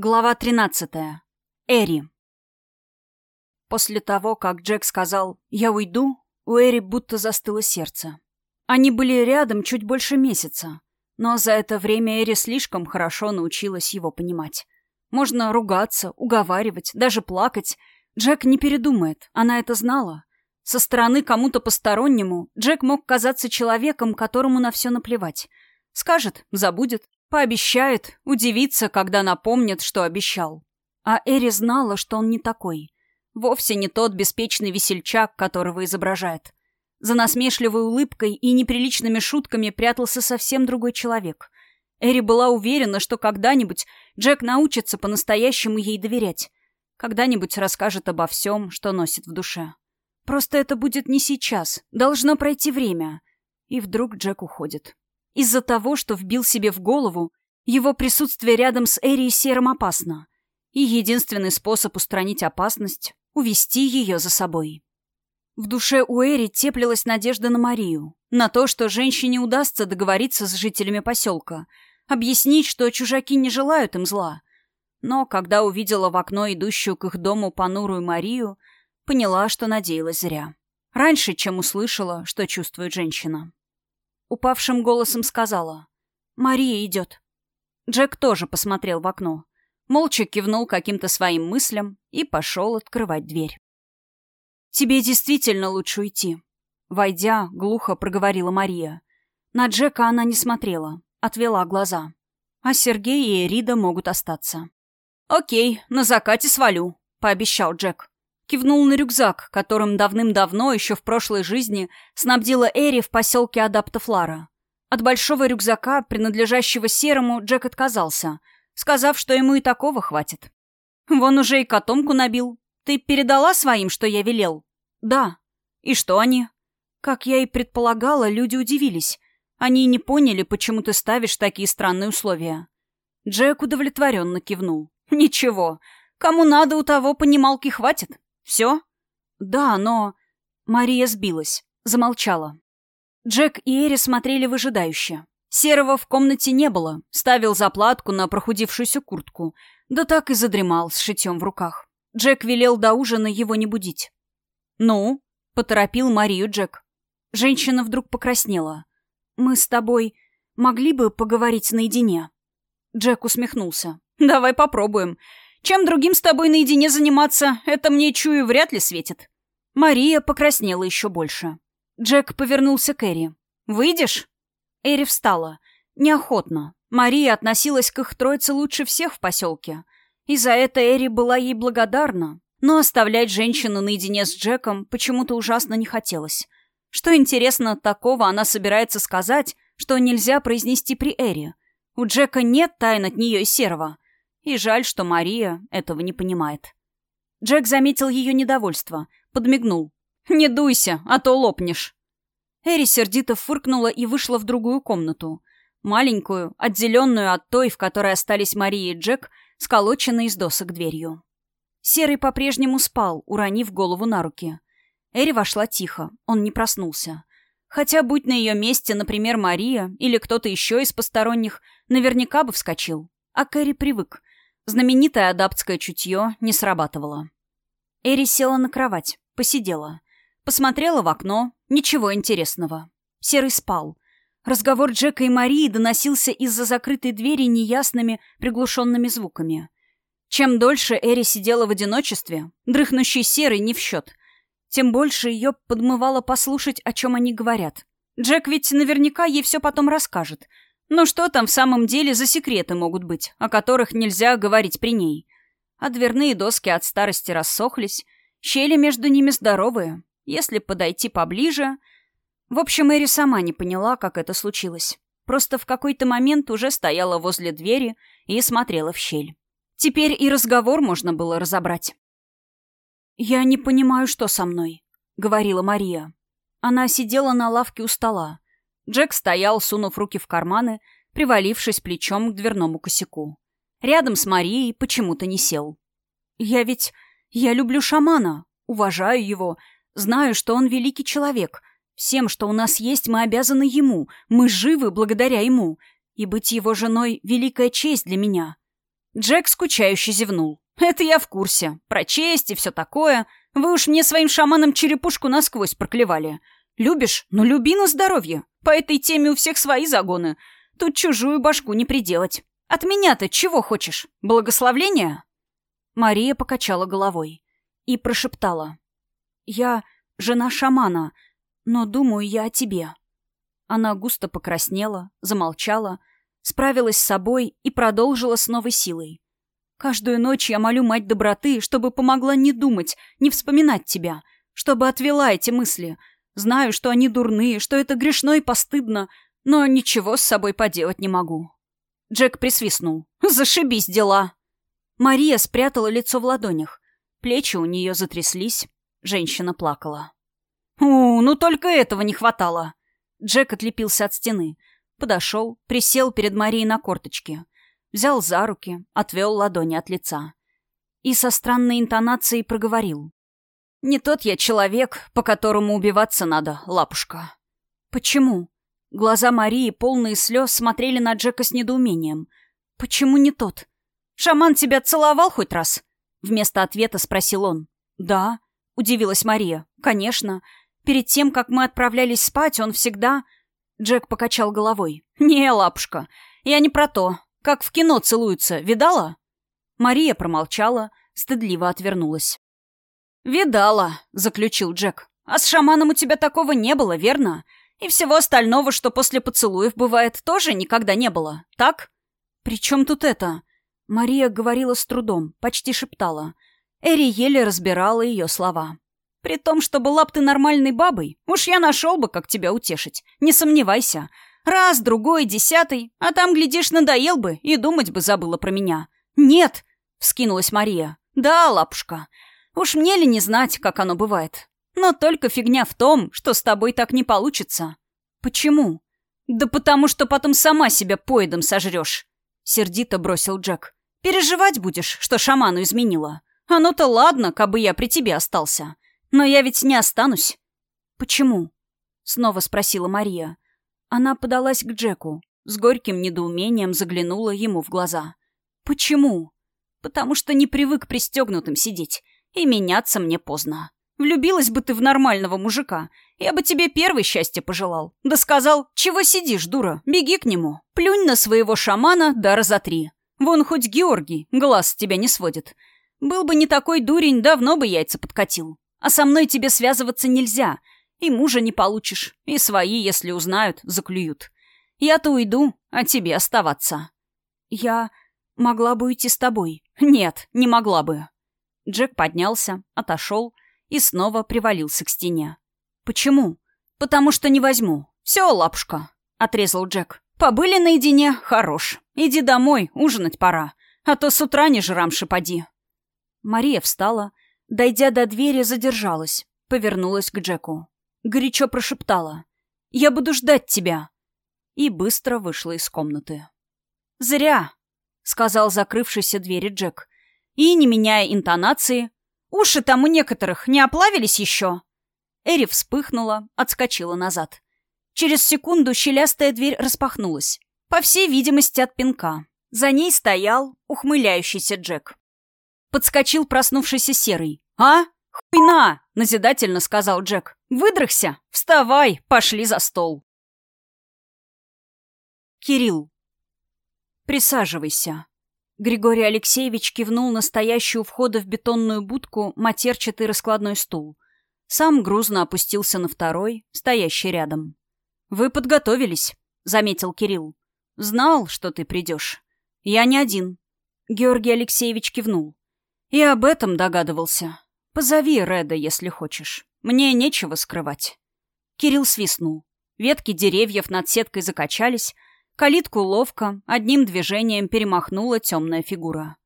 Глава 13. Эри. После того, как Джек сказал «я уйду», у Эри будто застыло сердце. Они были рядом чуть больше месяца, но за это время Эри слишком хорошо научилась его понимать. Можно ругаться, уговаривать, даже плакать. Джек не передумает, она это знала. Со стороны кому-то постороннему Джек мог казаться человеком, которому на все наплевать. Скажет, забудет, Пообещает, удивится, когда напомнит, что обещал. А Эри знала, что он не такой. Вовсе не тот беспечный весельчак, которого изображает. За насмешливой улыбкой и неприличными шутками прятался совсем другой человек. Эри была уверена, что когда-нибудь Джек научится по-настоящему ей доверять. Когда-нибудь расскажет обо всем, что носит в душе. Просто это будет не сейчас. Должно пройти время. И вдруг Джек уходит. Из-за того, что вбил себе в голову, его присутствие рядом с Эри Серым опасно. И единственный способ устранить опасность — увести ее за собой. В душе у Эри теплилась надежда на Марию, на то, что женщине удастся договориться с жителями поселка, объяснить, что чужаки не желают им зла. Но когда увидела в окно идущую к их дому понурую Марию, поняла, что надеялась зря. Раньше, чем услышала, что чувствует женщина. Упавшим голосом сказала. «Мария идет». Джек тоже посмотрел в окно. Молча кивнул каким-то своим мыслям и пошел открывать дверь. «Тебе действительно лучше уйти», — войдя, глухо проговорила Мария. На Джека она не смотрела, отвела глаза. А Сергей и Эрида могут остаться. «Окей, на закате свалю», — пообещал Джек. Кивнул на рюкзак, которым давным-давно, еще в прошлой жизни, снабдила Эри в поселке Адаптофлара. От большого рюкзака, принадлежащего Серому, Джек отказался, сказав, что ему и такого хватит. «Вон уже и котомку набил. Ты передала своим, что я велел?» «Да». «И что они?» Как я и предполагала, люди удивились. Они не поняли, почему ты ставишь такие странные условия. Джек удовлетворенно кивнул. «Ничего. Кому надо, у того понималки хватит. «Все?» «Да, но...» Мария сбилась, замолчала. Джек и Эри смотрели выжидающе. Серого в комнате не было, ставил заплатку на прохудившуюся куртку, да так и задремал с шитьем в руках. Джек велел до ужина его не будить. «Ну?» — поторопил Марию Джек. Женщина вдруг покраснела. «Мы с тобой могли бы поговорить наедине?» Джек усмехнулся. «Давай попробуем. Чем другим с тобой наедине заниматься, это мне, чую, вряд ли светит». Мария покраснела еще больше. Джек повернулся к Эри. «Выйдешь?» Эри встала. Неохотно. Мария относилась к их троице лучше всех в поселке. И за это Эри была ей благодарна. Но оставлять женщину наедине с Джеком почему-то ужасно не хотелось. Что интересно, такого она собирается сказать, что нельзя произнести при Эри. У Джека нет тайн от нее и Серого. И жаль, что Мария этого не понимает. Джек заметил ее недовольство, подмигнул. «Не дуйся, а то лопнешь». Эри сердито фыркнула и вышла в другую комнату. Маленькую, отделенную от той, в которой остались Мария и Джек, сколоченной из досок дверью. Серый по-прежнему спал, уронив голову на руки. Эри вошла тихо, он не проснулся. Хотя, будь на ее месте, например, Мария или кто-то еще из посторонних, наверняка бы вскочил. А Кэрри привык. Знаменитое адаптское чутье не срабатывало. Эри села на кровать, посидела. Посмотрела в окно. Ничего интересного. Серый спал. Разговор Джека и Марии доносился из-за закрытой двери неясными, приглушенными звуками. Чем дольше Эри сидела в одиночестве, дрыхнущий Серый не в счет, тем больше ее подмывало послушать, о чем они говорят. Джек ведь наверняка ей все потом расскажет — ну что там в самом деле за секреты могут быть, о которых нельзя говорить при ней? А дверные доски от старости рассохлись, щели между ними здоровые. Если подойти поближе... В общем, Мэри сама не поняла, как это случилось. Просто в какой-то момент уже стояла возле двери и смотрела в щель. Теперь и разговор можно было разобрать. «Я не понимаю, что со мной», — говорила Мария. Она сидела на лавке у стола. Джек стоял, сунув руки в карманы, привалившись плечом к дверному косяку. Рядом с Марией почему-то не сел. «Я ведь... Я люблю шамана, уважаю его, знаю, что он великий человек. Всем, что у нас есть, мы обязаны ему, мы живы благодаря ему, и быть его женой — великая честь для меня». Джек скучающе зевнул. «Это я в курсе. Про честь и все такое. Вы уж мне своим шаманом черепушку насквозь проклевали. Любишь? Ну люби на здоровье. По этой теме у всех свои загоны. Тут чужую башку не приделать. От меня-то чего хочешь? Благословления?» Мария покачала головой и прошептала. «Я жена шамана, но думаю я о тебе». Она густо покраснела, замолчала, справилась с собой и продолжила с новой силой. «Каждую ночь я молю мать доброты, чтобы помогла не думать, не вспоминать тебя, чтобы отвела эти мысли. Знаю, что они дурные, что это грешно и постыдно, но ничего с собой поделать не могу». Джек присвистнул. «Зашибись дела!» Мария спрятала лицо в ладонях. Плечи у нее затряслись. Женщина плакала. «У, ну только этого не хватало!» Джек отлепился от стены. Подошел, присел перед Марией на корточке. Взял за руки, отвел ладони от лица. И со странной интонацией проговорил. «Не тот я человек, по которому убиваться надо, лапушка». «Почему?» Глаза Марии, полные слез, смотрели на Джека с недоумением. «Почему не тот? Шаман тебя целовал хоть раз?» Вместо ответа спросил он. «Да», — удивилась Мария. «Конечно. Перед тем, как мы отправлялись спать, он всегда...» Джек покачал головой. «Не, лапушка, я не про то. Как в кино целуются, видала?» Мария промолчала, стыдливо отвернулась. «Видала», — заключил Джек. «А с шаманом у тебя такого не было, верно? И всего остального, что после поцелуев бывает, тоже никогда не было, так?» «При чем тут это?» Мария говорила с трудом, почти шептала. Эри еле разбирала ее слова. При том, что была б ты нормальной бабой, уж я нашел бы, как тебя утешить. Не сомневайся. Раз, другой, десятый, а там, глядишь, надоел бы и думать бы забыла про меня. Нет, — вскинулась Мария. Да, лапушка, уж мне ли не знать, как оно бывает. Но только фигня в том, что с тобой так не получится. Почему? Да потому что потом сама себя поедом сожрешь. Сердито бросил Джек. Переживать будешь, что шаману изменила. Оно-то ладно, кабы я при тебе остался. Но я ведь не останусь. Почему? Снова спросила Мария. Она подалась к Джеку, с горьким недоумением заглянула ему в глаза. Почему? Потому что не привык пристегнутым сидеть, и меняться мне поздно. Влюбилась бы ты в нормального мужика, я бы тебе первое счастье пожелал. Да сказал, чего сидишь, дура, беги к нему. Плюнь на своего шамана, да разотри. Вон хоть Георгий, глаз с тебя не сводит. Был бы не такой дурень, давно бы яйца подкатил. А со мной тебе связываться нельзя. И мужа не получишь, и свои, если узнают, заклюют. Я-то уйду, а тебе оставаться. Я могла бы уйти с тобой. Нет, не могла бы. Джек поднялся, отошел и снова привалился к стене. Почему? Потому что не возьму. Все, лапушка, отрезал Джек. Побыли наедине, хорош. Иди домой, ужинать пора. А то с утра не жрам шипади. Мария встала, Дойдя до двери, задержалась, повернулась к Джеку. Горячо прошептала. «Я буду ждать тебя!» И быстро вышла из комнаты. «Зря!» — сказал закрывшийся двери Джек. И, не меняя интонации, «Уши там у некоторых не оплавились еще?» Эри вспыхнула, отскочила назад. Через секунду щелястая дверь распахнулась. По всей видимости, от пинка. За ней стоял ухмыляющийся Джек. Подскочил проснувшийся серый. «А? Хуйна!» — назидательно сказал Джек. «Выдрахся! Вставай! Пошли за стол!» Кирилл. «Присаживайся». Григорий Алексеевич кивнул на стоящую у входа в бетонную будку матерчатый раскладной стул. Сам грузно опустился на второй, стоящий рядом. «Вы подготовились», — заметил Кирилл. «Знал, что ты придешь. Я не один». Георгий Алексеевич кивнул. И об этом догадывался. Позови Реда, если хочешь. Мне нечего скрывать. Кирилл свистнул. Ветки деревьев над сеткой закачались. Калитку ловко, одним движением перемахнула темная фигура.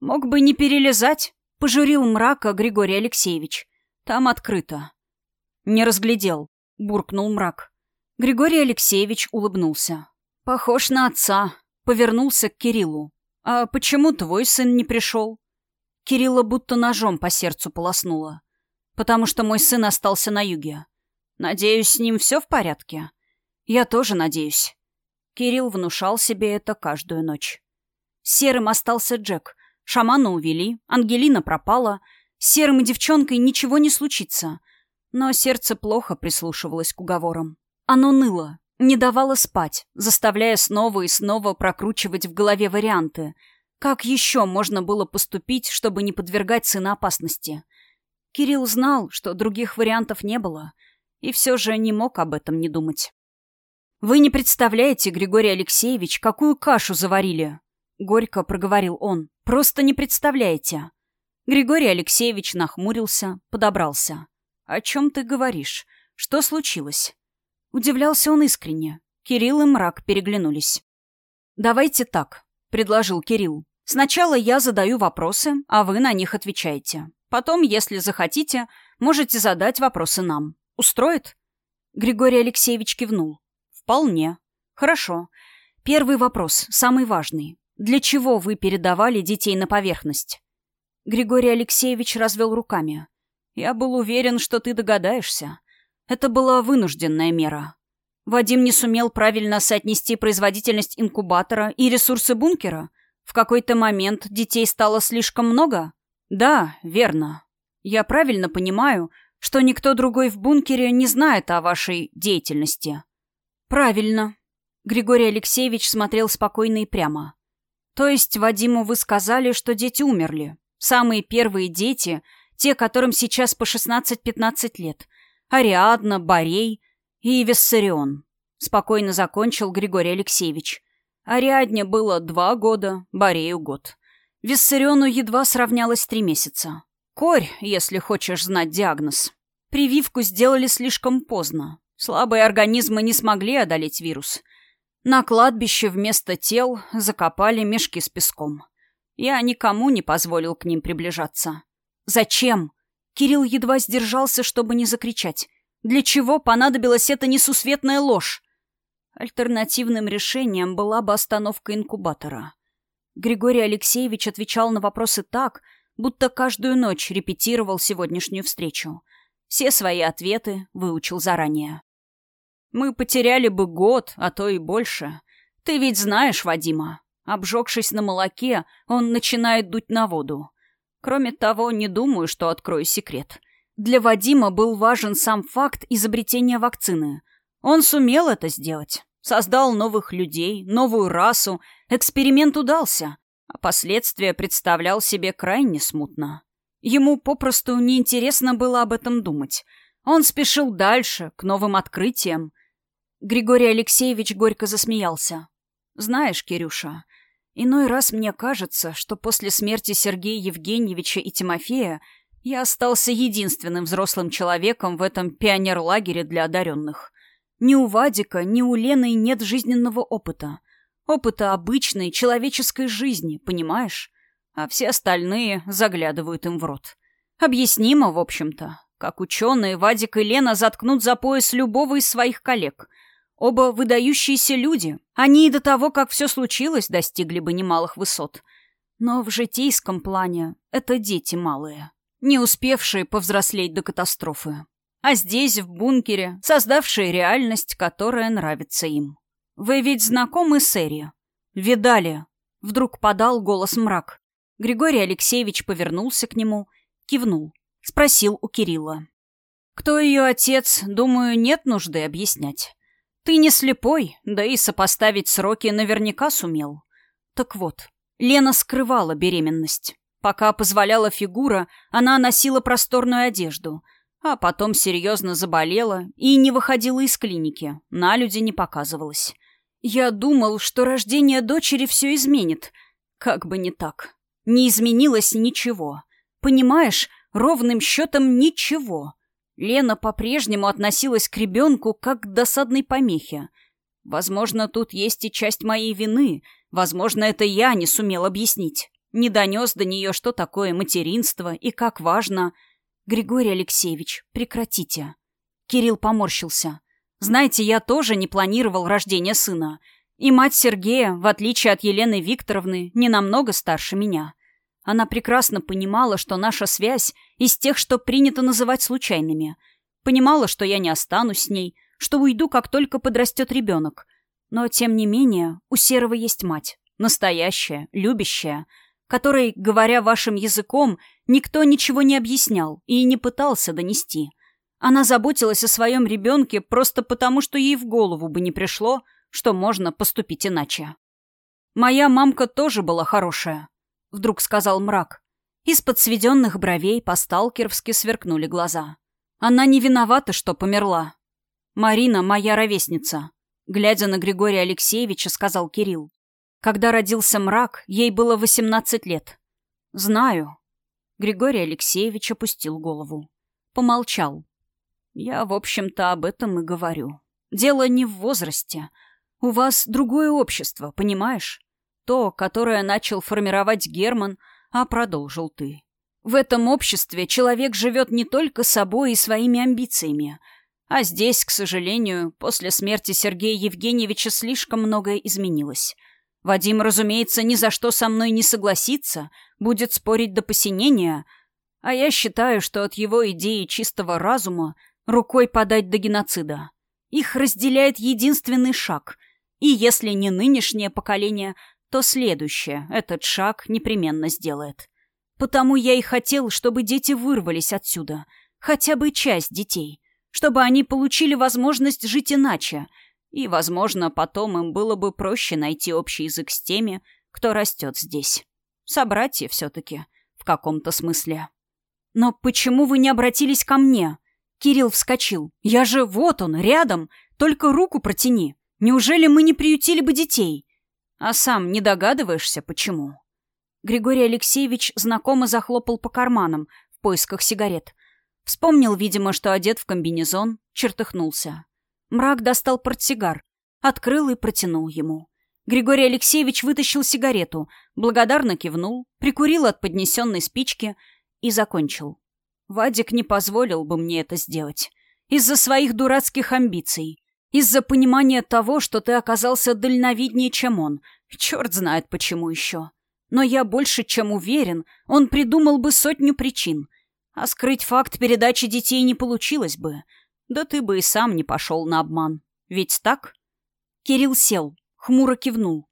«Мог бы не перелезать», — пожурил мрака Григорий Алексеевич. «Там открыто». «Не разглядел», — буркнул мрак. Григорий Алексеевич улыбнулся. «Похож на отца», — повернулся к Кириллу. «А почему твой сын не пришел?» Кирилла будто ножом по сердцу полоснула. Потому что мой сын остался на юге. Надеюсь, с ним все в порядке? Я тоже надеюсь. Кирилл внушал себе это каждую ночь. Серым остался Джек. Шамана увели, Ангелина пропала. С Серым и девчонкой ничего не случится. Но сердце плохо прислушивалось к уговорам. Оно ныло, не давало спать, заставляя снова и снова прокручивать в голове варианты. Как еще можно было поступить, чтобы не подвергать сына опасности? Кирилл знал, что других вариантов не было, и все же не мог об этом не думать. «Вы не представляете, Григорий Алексеевич, какую кашу заварили!» — горько проговорил он. «Просто не представляете!» Григорий Алексеевич нахмурился, подобрался. «О чем ты говоришь? Что случилось?» Удивлялся он искренне. Кирилл и мрак переглянулись. «Давайте так», — предложил Кирилл. «Сначала я задаю вопросы, а вы на них отвечаете. Потом, если захотите, можете задать вопросы нам. Устроит?» Григорий Алексеевич кивнул. «Вполне. Хорошо. Первый вопрос, самый важный. Для чего вы передавали детей на поверхность?» Григорий Алексеевич развел руками. «Я был уверен, что ты догадаешься. Это была вынужденная мера. Вадим не сумел правильно соотнести производительность инкубатора и ресурсы бункера. В какой-то момент детей стало слишком много? Да, верно. Я правильно понимаю, что никто другой в бункере не знает о вашей деятельности. «Правильно». Григорий Алексеевич смотрел спокойно и прямо. «То есть Вадиму вы сказали, что дети умерли? Самые первые дети, те, которым сейчас по 16-15 лет. Ариадна, Борей и Виссарион». Спокойно закончил Григорий Алексеевич. Ариадне было два года, Борею год. Виссариону едва сравнялось три месяца. Корь, если хочешь знать диагноз. Прививку сделали слишком поздно. Слабые организмы не смогли одолеть вирус. На кладбище вместо тел закопали мешки с песком. Я никому не позволил к ним приближаться. Зачем? Кирилл едва сдержался, чтобы не закричать. Для чего понадобилась эта несусветная ложь? Альтернативным решением была бы остановка инкубатора. Григорий Алексеевич отвечал на вопросы так, будто каждую ночь репетировал сегодняшнюю встречу. Все свои ответы выучил заранее. Мы потеряли бы год, а то и больше. Ты ведь знаешь Вадима. Обжегшись на молоке, он начинает дуть на воду. Кроме того, не думаю, что открою секрет. Для Вадима был важен сам факт изобретения вакцины. Он сумел это сделать. Создал новых людей, новую расу. Эксперимент удался. А последствия представлял себе крайне смутно. Ему попросту неинтересно было об этом думать. Он спешил дальше, к новым открытиям. Григорий Алексеевич горько засмеялся. «Знаешь, Кирюша, иной раз мне кажется, что после смерти Сергея Евгеньевича и Тимофея я остался единственным взрослым человеком в этом пионерлагере для одаренных. Ни у Вадика, ни у Лены нет жизненного опыта. Опыта обычной человеческой жизни, понимаешь? А все остальные заглядывают им в рот. Объяснимо, в общем-то. Как ученые, Вадик и Лена заткнут за пояс любого из своих коллег. Оба выдающиеся люди. Они и до того, как все случилось, достигли бы немалых высот. Но в житейском плане это дети малые, не успевшие повзрослеть до катастрофы. А здесь, в бункере, создавшие реальность, которая нравится им. Вы ведь знакомы с Эри? Видали? Вдруг подал голос мрак. Григорий Алексеевич повернулся к нему, кивнул. Спросил у Кирилла. Кто ее отец, думаю, нет нужды объяснять. Ты не слепой, да и сопоставить сроки наверняка сумел. Так вот, Лена скрывала беременность. Пока позволяла фигура, она носила просторную одежду, а потом серьезно заболела и не выходила из клиники, на люди не показывалась. Я думал, что рождение дочери все изменит. Как бы не так. Не изменилось ничего. Понимаешь, ровным счетом ничего. Лена по-прежнему относилась к ребенку как к досадной помехе. Возможно, тут есть и часть моей вины. Возможно, это я не сумел объяснить. Не донес до нее, что такое материнство и как важно. Григорий Алексеевич, прекратите. Кирилл поморщился. Знаете, я тоже не планировал рождение сына. И мать Сергея, в отличие от Елены Викторовны, не намного старше меня. Она прекрасно понимала, что наша связь из тех, что принято называть случайными. Понимала, что я не останусь с ней, что уйду, как только подрастет ребенок. Но, тем не менее, у Серого есть мать. настоящая, любящая, которой, говоря вашим языком, никто ничего не объяснял и не пытался донести. Она заботилась о своем ребенке просто потому, что ей в голову бы не пришло, что можно поступить иначе. «Моя мамка тоже была хорошая», — вдруг сказал мрак. Из-под сведенных бровей по-сталкеровски сверкнули глаза. «Она не виновата, что померла. Марина — моя ровесница», — глядя на Григория Алексеевича, сказал Кирилл. «Когда родился мрак, ей было восемнадцать лет». «Знаю». Григорий Алексеевич опустил голову. Помолчал. «Я, в общем-то, об этом и говорю. Дело не в возрасте. У вас другое общество, понимаешь? То, которое начал формировать Герман, а продолжил ты. В этом обществе человек живет не только собой и своими амбициями, а здесь, к сожалению, после смерти Сергея Евгеньевича слишком многое изменилось. Вадим, разумеется, ни за что со мной не согласится, будет спорить до посинения, а я считаю, что от его идеи чистого разума рукой подать до геноцида. Их разделяет единственный шаг, и если не нынешнее поколение, то следующее этот шаг непременно сделает. Потому я и хотел, чтобы дети вырвались отсюда, хотя бы часть детей, чтобы они получили возможность жить иначе, и, возможно, потом им было бы проще найти общий язык с теми, кто растет здесь. Собратья все-таки, в каком-то смысле. «Но почему вы не обратились ко мне?» Кирилл вскочил. «Я же вот он, рядом, только руку протяни. Неужели мы не приютили бы детей? А сам не догадываешься, почему?» Григорий Алексеевич знакомо захлопал по карманам в поисках сигарет. Вспомнил, видимо, что одет в комбинезон, чертыхнулся. Мрак достал портсигар, открыл и протянул ему. Григорий Алексеевич вытащил сигарету, благодарно кивнул, прикурил от поднесенной спички и закончил. Вадик не позволил бы мне это сделать. Из-за своих дурацких амбиций. Из-за понимания того, что ты оказался дальновиднее, чем он. Черт знает, почему еще. Но я больше чем уверен, он придумал бы сотню причин. А скрыть факт передачи детей не получилось бы. Да ты бы и сам не пошел на обман. Ведь так? Кирилл сел, хмуро кивнул.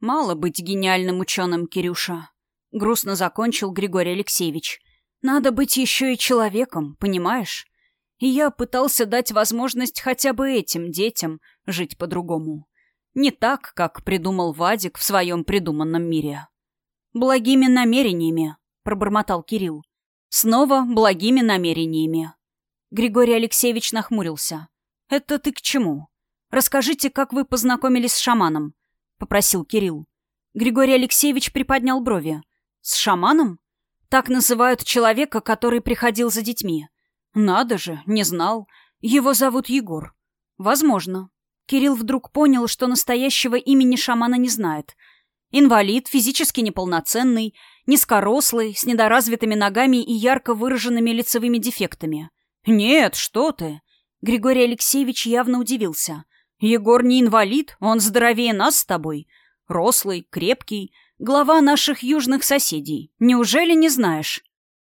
Мало быть гениальным ученым, Кирюша. Грустно закончил Григорий Алексеевич. Надо быть еще и человеком, понимаешь? И я пытался дать возможность хотя бы этим детям жить по-другому. Не так, как придумал Вадик в своем придуманном мире. «Благими намерениями», — пробормотал Кирилл. «Снова благими намерениями». Григорий Алексеевич нахмурился. «Это ты к чему? Расскажите, как вы познакомились с шаманом?» — попросил Кирилл. Григорий Алексеевич приподнял брови. «С шаманом? Так называют человека, который приходил за детьми. Надо же, не знал. Его зовут Егор. Возможно. Кирилл вдруг понял, что настоящего имени шамана не знает. Инвалид, физически неполноценный, низкорослый, с недоразвитыми ногами и ярко выраженными лицевыми дефектами. «Нет, что ты!» Григорий Алексеевич явно удивился. «Егор не инвалид, он здоровее нас с тобой. Рослый, крепкий, глава наших южных соседей. Неужели не знаешь?»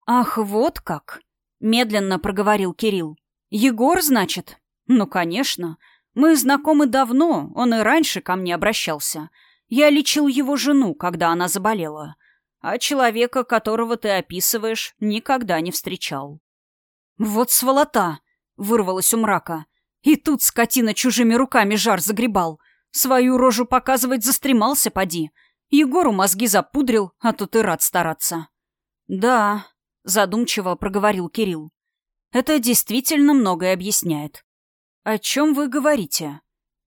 «Ах, вот как!» Медленно проговорил Кирилл. «Егор, значит?» «Ну, конечно. Мы знакомы давно, он и раньше ко мне обращался. Я лечил его жену, когда она заболела. А человека, которого ты описываешь, никогда не встречал». «Вот сволота!» — вырвалось у мрака. «И тут скотина чужими руками жар загребал. Свою рожу показывать застремался, поди. Егору мозги запудрил, а тут и рад стараться». «Да», задумчиво проговорил Кирилл. Это действительно многое объясняет. О чем вы говорите?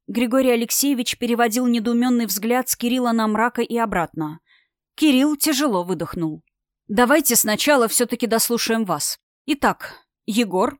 Григорий Алексеевич переводил недоуменный взгляд с Кирилла на мрака и обратно. Кирилл тяжело выдохнул. Давайте сначала все-таки дослушаем вас. Итак, Егор